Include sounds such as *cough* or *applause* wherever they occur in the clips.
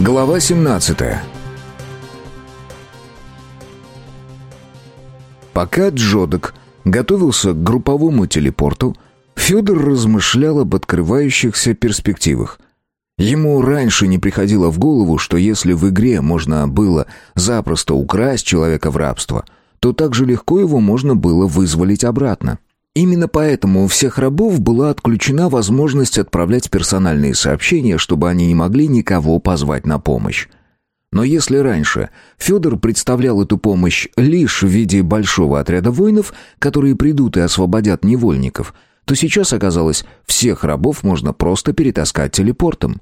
Глава 17 Пока Джодок готовился к групповому телепорту, Федор размышлял об открывающихся перспективах. Ему раньше не приходило в голову, что если в игре можно было запросто украсть человека в рабство, то так же легко его можно было вызволить обратно. Именно поэтому у всех рабов была отключена возможность отправлять персональные сообщения, чтобы они не могли никого позвать на помощь. Но если раньше Федор представлял эту помощь лишь в виде большого отряда воинов, которые придут и освободят невольников, то сейчас оказалось, всех рабов можно просто перетаскать телепортом.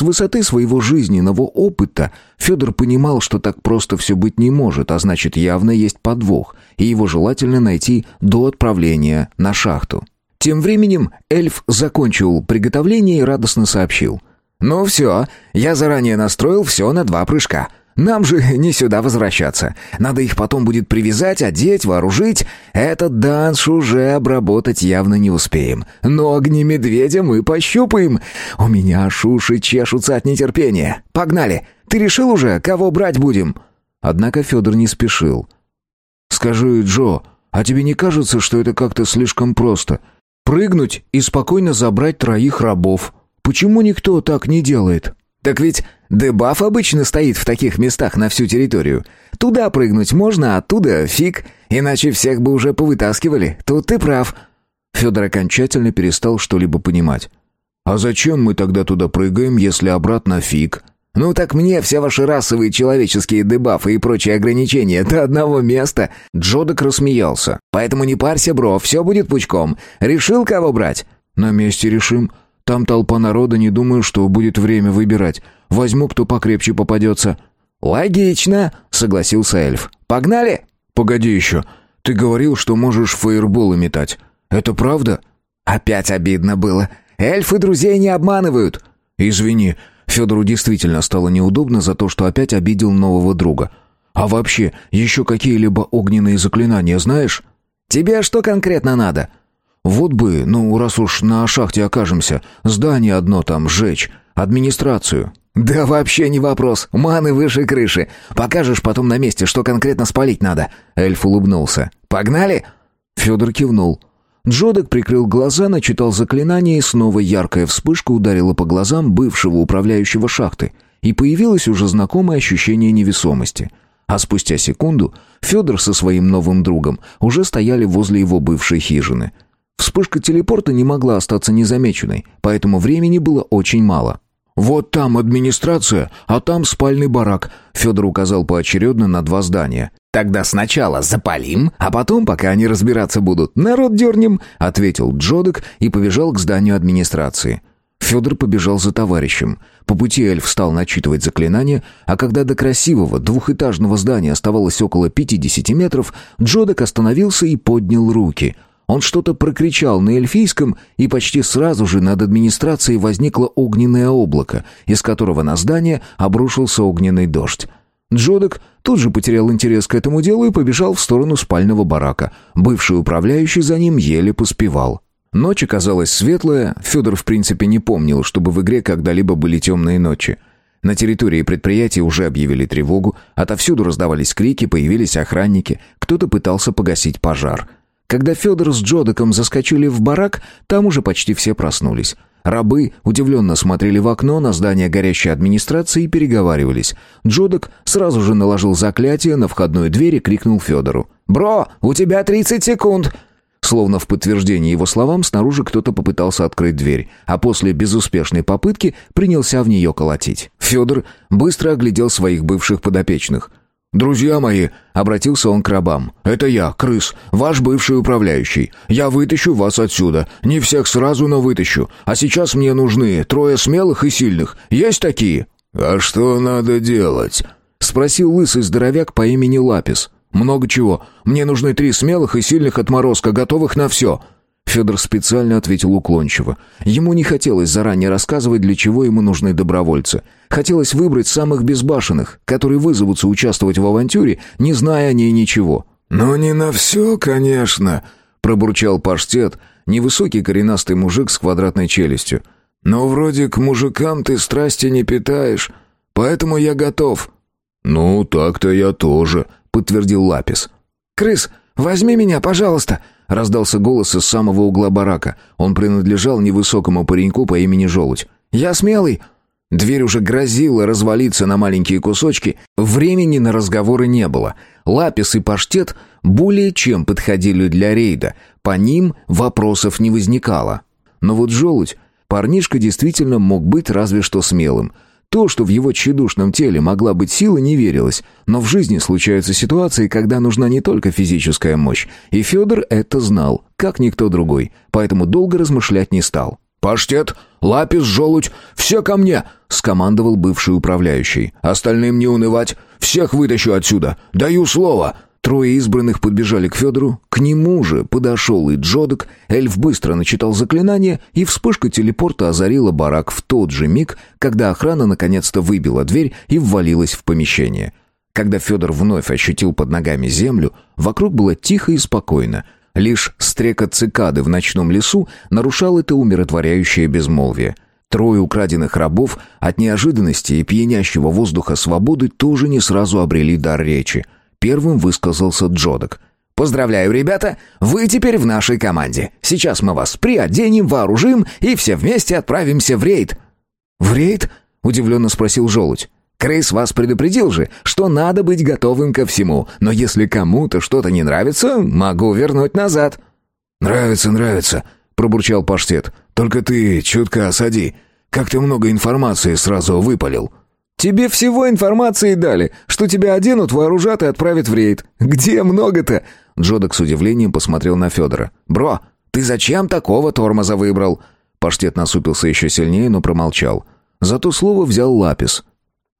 С высоты своего жизненного опыта Федор понимал, что так просто все быть не может, а значит явно есть подвох, и его желательно найти до отправления на шахту. Тем временем эльф закончил приготовление и радостно сообщил. «Ну все, я заранее настроил все на два прыжка. Нам же *laughs* не сюда возвращаться. Надо их потом будет привязать, одеть, вооружить. Этот данж уже обработать явно не успеем. Но огни медведя мы пощупаем. У меня шуши чешутся от нетерпения. Погнали. Ты решил уже, кого брать будем?» Однако Федор не спешил. «Скажи, Джо, а тебе не кажется, что это как-то слишком просто? Прыгнуть и спокойно забрать троих рабов?» Почему никто так не делает? Так ведь дебаф обычно стоит в таких местах на всю территорию. Туда прыгнуть можно, а оттуда фиг, иначе всех бы уже повытаскивали. Тут ты прав. Федор окончательно перестал что-либо понимать. А зачем мы тогда туда прыгаем, если обратно фиг? Ну так мне все ваши расовые человеческие дебафы и прочие ограничения до одного места. Джодок рассмеялся. Поэтому не парься, бро, все будет пучком. Решил кого брать? На месте решим. Там толпа народа, не думаю, что будет время выбирать. Возьму, кто покрепче попадется». «Логично», — согласился эльф. «Погнали?» «Погоди еще. Ты говорил, что можешь фаерболы метать. Это правда?» «Опять обидно было. Эльфы друзей не обманывают». «Извини». Федору действительно стало неудобно за то, что опять обидел нового друга. «А вообще, еще какие-либо огненные заклинания знаешь?» «Тебе что конкретно надо?» Вот бы, ну, раз уж на шахте окажемся, здание одно там сжечь, администрацию». «Да вообще не вопрос. Маны выше крыши. Покажешь потом на месте, что конкретно спалить надо». Эльф улыбнулся. «Погнали?» Федор кивнул. Джодек прикрыл глаза, начитал заклинание, и снова яркая вспышка ударила по глазам бывшего управляющего шахты, и появилось уже знакомое ощущение невесомости. А спустя секунду Федор со своим новым другом уже стояли возле его бывшей хижины — Вспышка телепорта не могла остаться незамеченной, поэтому времени было очень мало. «Вот там администрация, а там спальный барак», — Федор указал поочередно на два здания. «Тогда сначала запалим, а потом, пока они разбираться будут, народ дернем», — ответил Джодек и побежал к зданию администрации. Федор побежал за товарищем. По пути эльф стал начитывать заклинания, а когда до красивого двухэтажного здания оставалось около 50 метров, Джодек остановился и поднял руки — он что-то прокричал на эльфийском, и почти сразу же над администрацией возникло огненное облако, из которого на здание обрушился огненный дождь. Джодок тут же потерял интерес к этому делу и побежал в сторону спального барака. Бывший управляющий за ним еле поспевал. Ночь оказалась светлая, Федор в принципе не помнил, чтобы в игре когда-либо были темные ночи. На территории предприятия уже объявили тревогу, отовсюду раздавались крики, появились охранники, кто-то пытался погасить пожар — когда Федор с Джодоком заскочили в барак, там уже почти все проснулись. Рабы удивленно смотрели в окно на здание горящей администрации и переговаривались. Джодок сразу же наложил заклятие на входную дверь и крикнул Федору. «Бро, у тебя 30 секунд!» Словно в подтверждение его словам, снаружи кто-то попытался открыть дверь, а после безуспешной попытки принялся в нее колотить. Федор быстро оглядел своих бывших подопечных. «Друзья мои», — обратился он к рабам, — «это я, крыс, ваш бывший управляющий. Я вытащу вас отсюда. Не всех сразу, но вытащу. А сейчас мне нужны трое смелых и сильных. Есть такие?» «А что надо делать?» — спросил лысый здоровяк по имени Лапис. «Много чего. Мне нужны три смелых и сильных отморозка, готовых на все». Федор специально ответил уклончиво. Ему не хотелось заранее рассказывать, для чего ему нужны добровольцы. Хотелось выбрать самых безбашенных, которые вызовутся участвовать в авантюре, не зная о ней ничего. «Ну не на все, конечно», — пробурчал паштет, невысокий коренастый мужик с квадратной челюстью. «Но вроде к мужикам ты страсти не питаешь. Поэтому я готов». «Ну, так-то я тоже», — подтвердил Лапис. «Крыс, возьми меня, пожалуйста», — раздался голос из самого угла барака. Он принадлежал невысокому пареньку по имени Желудь. «Я смелый». Дверь уже грозила развалиться на маленькие кусочки, времени на разговоры не было. Лапис и паштет более чем подходили для рейда, по ним вопросов не возникало. Но вот желудь, парнишка действительно мог быть разве что смелым — то, что в его тщедушном теле могла быть сила, не верилось, но в жизни случаются ситуации, когда нужна не только физическая мощь, и Федор это знал, как никто другой, поэтому долго размышлять не стал. «Паштет, лапис, желудь, все ко мне!» — скомандовал бывший управляющий. «Остальным не унывать, всех вытащу отсюда, даю слово!» Трое избранных подбежали к Федору, к нему же подошел и Джодок, эльф быстро начитал заклинание, и вспышка телепорта озарила барак в тот же миг, когда охрана наконец-то выбила дверь и ввалилась в помещение. Когда Федор вновь ощутил под ногами землю, вокруг было тихо и спокойно. Лишь стрекот цикады в ночном лесу нарушал это умиротворяющее безмолвие. Трое украденных рабов от неожиданности и пьянящего воздуха свободы тоже не сразу обрели дар речи — Первым высказался Джодок. «Поздравляю, ребята! Вы теперь в нашей команде. Сейчас мы вас приоденем, вооружим и все вместе отправимся в рейд». «В рейд?» — удивленно спросил Желудь. Крыс вас предупредил же, что надо быть готовым ко всему, но если кому-то что-то не нравится, могу вернуть назад». «Нравится, нравится», — пробурчал Паштет. «Только ты чутко осади. Как ты много информации сразу выпалил». Тебе всего информации дали, что тебя оденут, вооружат и отправят в рейд. Где много-то?» Джодок с удивлением посмотрел на Федора. «Бро, ты зачем такого тормоза выбрал?» Паштет насупился еще сильнее, но промолчал. Зато слово взял Лапис.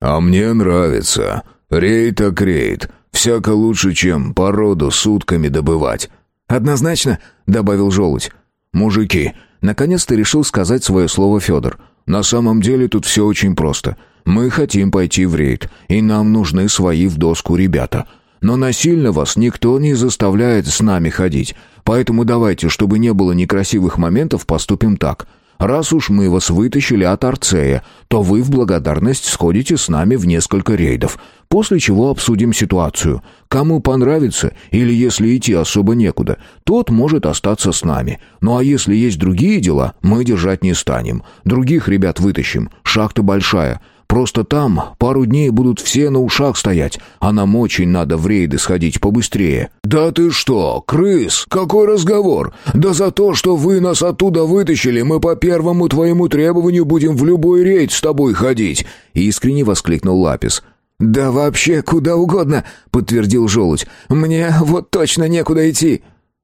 «А мне нравится. Рейд так рейд. Всяко лучше, чем породу сутками добывать». «Однозначно», — добавил Желудь. «Мужики», — наконец-то решил сказать свое слово Федор. «На самом деле тут все очень просто. Мы хотим пойти в рейд, и нам нужны свои в доску ребята. Но насильно вас никто не заставляет с нами ходить. Поэтому давайте, чтобы не было некрасивых моментов, поступим так. Раз уж мы вас вытащили от Арцея, то вы в благодарность сходите с нами в несколько рейдов, после чего обсудим ситуацию. Кому понравится, или если идти особо некуда, тот может остаться с нами. Ну а если есть другие дела, мы держать не станем. Других ребят вытащим. Шахта большая. Просто там пару дней будут все на ушах стоять, а нам очень надо в рейды сходить побыстрее». «Да ты что, крыс? Какой разговор? Да за то, что вы нас оттуда вытащили, мы по первому твоему требованию будем в любой рейд с тобой ходить!» Искренне воскликнул Лапис. «Да вообще куда угодно», — подтвердил Желудь. «Мне вот точно некуда идти».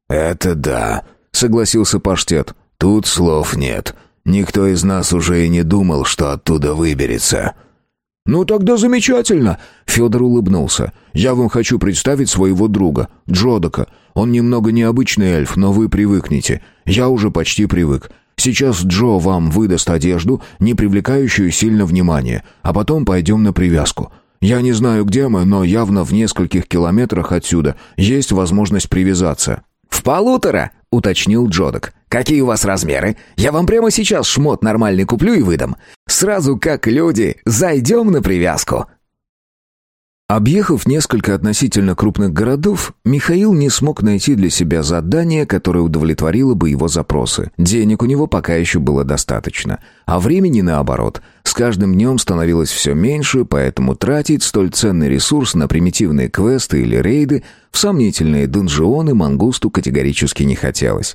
«Это да», — согласился Паштет. «Тут слов нет. Никто из нас уже и не думал, что оттуда выберется». «Ну тогда замечательно!» Федор улыбнулся. «Я вам хочу представить своего друга, Джодока. Он немного необычный эльф, но вы привыкнете. Я уже почти привык. Сейчас Джо вам выдаст одежду, не привлекающую сильно внимания, а потом пойдем на привязку. Я не знаю, где мы, но явно в нескольких километрах отсюда есть возможность привязаться». «В полутора!» — уточнил Джодок. «Какие у вас размеры? Я вам прямо сейчас шмот нормальный куплю и выдам. Сразу как люди, зайдем на привязку». Объехав несколько относительно крупных городов, Михаил не смог найти для себя задание, которое удовлетворило бы его запросы. Денег у него пока еще было достаточно, а времени, наоборот, с каждым днем становилось все меньше, поэтому тратить столь ценный ресурс на примитивные квесты или рейды в сомнительные донжионы мангусту категорически не хотелось.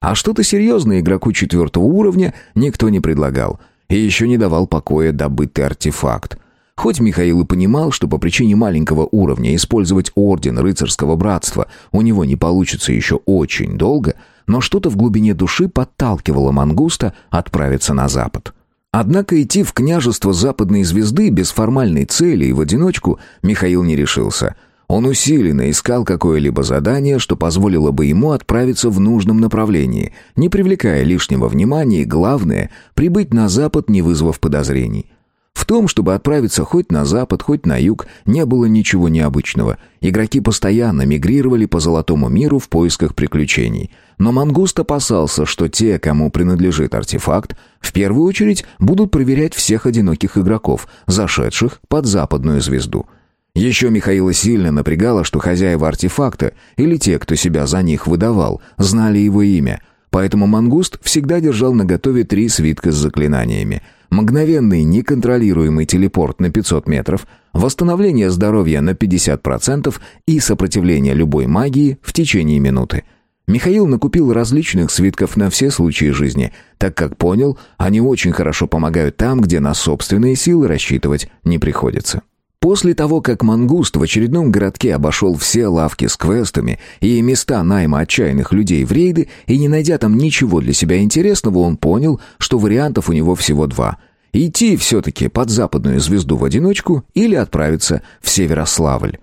А что-то серьезное игроку четвертого уровня никто не предлагал, и еще не давал покоя добытый артефакт — Хоть Михаил и понимал, что по причине маленького уровня использовать Орден Рыцарского Братства у него не получится еще очень долго, но что-то в глубине души подталкивало Мангуста отправиться на запад. Однако идти в княжество Западной Звезды без формальной цели и в одиночку Михаил не решился. Он усиленно искал какое-либо задание, что позволило бы ему отправиться в нужном направлении, не привлекая лишнего внимания и, главное, прибыть на запад, не вызвав подозрений. В том, чтобы отправиться хоть на запад, хоть на юг, не было ничего необычного. Игроки постоянно мигрировали по золотому миру в поисках приключений. Но Мангуст опасался, что те, кому принадлежит артефакт, в первую очередь будут проверять всех одиноких игроков, зашедших под западную звезду. Еще Михаила сильно напрягало, что хозяева артефакта, или те, кто себя за них выдавал, знали его имя. Поэтому Мангуст всегда держал наготове три свитка с заклинаниями. Мгновенный неконтролируемый телепорт на 500 метров, восстановление здоровья на 50% и сопротивление любой магии в течение минуты. Михаил накупил различных свитков на все случаи жизни, так как понял, они очень хорошо помогают там, где на собственные силы рассчитывать не приходится. После того, как Мангуст в очередном городке обошел все лавки с квестами и места найма отчаянных людей в рейды, и не найдя там ничего для себя интересного, он понял, что вариантов у него всего два. Идти все-таки под западную звезду в одиночку или отправиться в Северославль.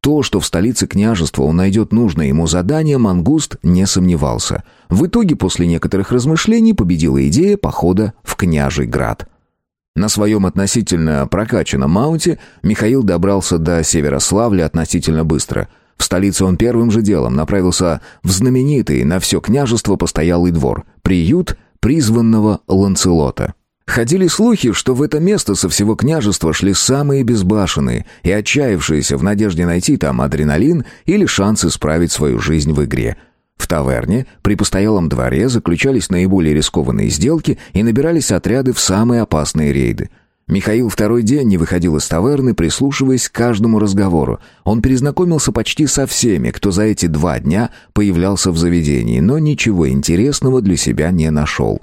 То, что в столице княжества он найдет нужное ему задание, Мангуст не сомневался. В итоге, после некоторых размышлений, победила идея похода в Княжий Град. На своем относительно прокачанном маунте Михаил добрался до Северославля относительно быстро. В столице он первым же делом направился в знаменитый на все княжество постоялый двор, приют призванного Ланцелота. Ходили слухи, что в это место со всего княжества шли самые безбашенные и отчаявшиеся в надежде найти там адреналин или шанс исправить свою жизнь в игре – в таверне при постоялом дворе заключались наиболее рискованные сделки и набирались отряды в самые опасные рейды. Михаил второй день не выходил из таверны, прислушиваясь к каждому разговору. Он перезнакомился почти со всеми, кто за эти два дня появлялся в заведении, но ничего интересного для себя не нашел.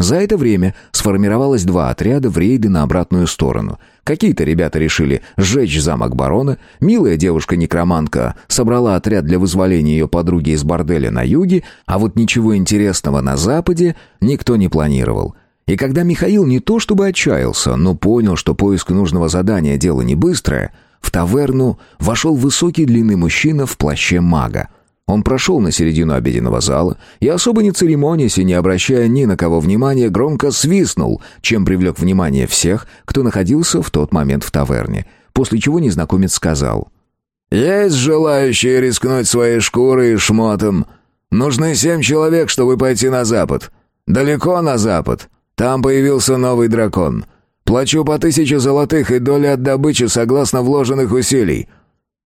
За это время сформировалось два отряда в рейды на обратную сторону. Какие-то ребята решили сжечь замок барона, милая девушка-некромантка собрала отряд для вызволения ее подруги из борделя на юге, а вот ничего интересного на западе никто не планировал. И когда Михаил не то чтобы отчаялся, но понял, что поиск нужного задания дело не быстрое, в таверну вошел высокий длинный мужчина в плаще мага. Он прошел на середину обеденного зала и, особо не церемонясь и не обращая ни на кого внимания, громко свистнул, чем привлек внимание всех, кто находился в тот момент в таверне, после чего незнакомец сказал «Есть желающие рискнуть своей шкурой и шмотом. Нужны семь человек, чтобы пойти на запад. Далеко на запад. Там появился новый дракон. Плачу по тысяче золотых и доли от добычи согласно вложенных усилий».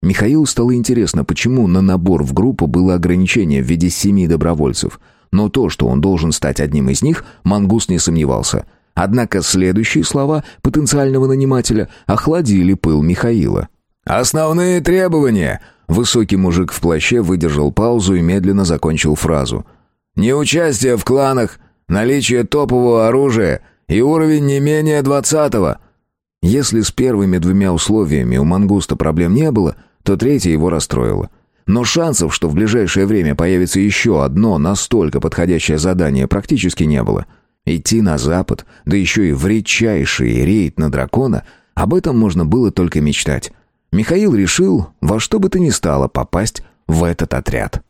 Михаилу стало интересно, почему на набор в группу было ограничение в виде семи добровольцев. Но то, что он должен стать одним из них, Мангус не сомневался. Однако следующие слова потенциального нанимателя охладили пыл Михаила. «Основные требования!» Высокий мужик в плаще выдержал паузу и медленно закончил фразу. «Неучастие в кланах, наличие топового оружия и уровень не менее двадцатого». Если с первыми двумя условиями у Мангуста проблем не было, то третье его расстроило. Но шансов, что в ближайшее время появится еще одно настолько подходящее задание, практически не было. Идти на запад, да еще и в редчайший рейд на дракона, об этом можно было только мечтать. Михаил решил во что бы то ни стало попасть в этот отряд.